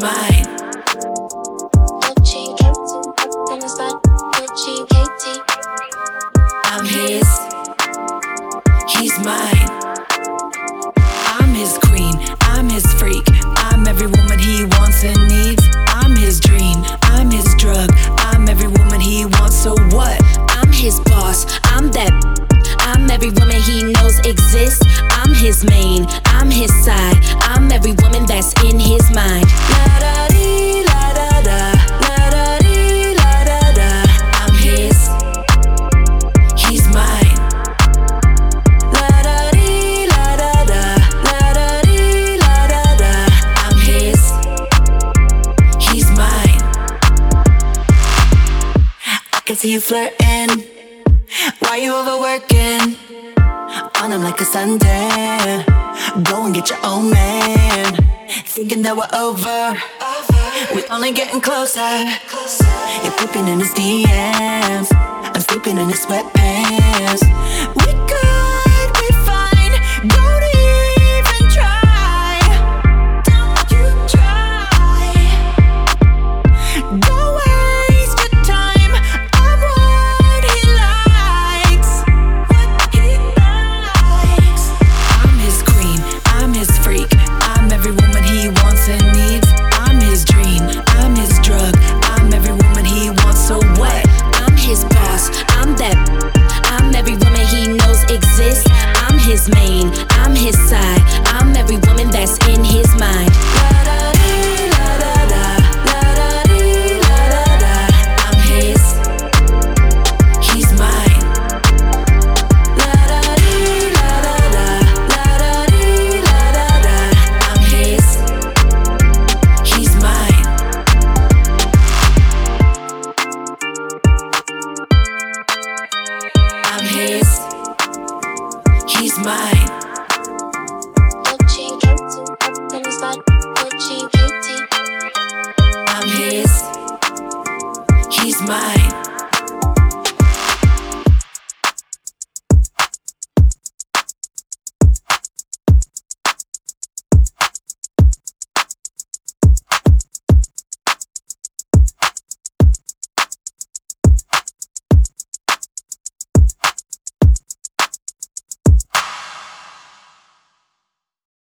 mine. The spot. Gucci, Katy. I'm his. He's mine. I'm his queen. I'm his freak. I'm every woman he wants and needs. I'm his dream. I'm his drug. I'm every woman he wants. So what? I'm his boss, I'm that. I'm every woman he knows exists. I'm his main, See you flirting. Why you overworking? On him like a Sunday. Go and get your own man. Thinking that we're over. We're only getting closer. You're peeping in his DMs. I'm sleeping in his sweatpants. We his main, I'm his side. I'm every woman that's in his mind. I'm his. He's mine. I'm his. He's mine. I'm his. He's mine. Gucci, Katy, in the spot. Gucci, Katy. I'm his. He's mine.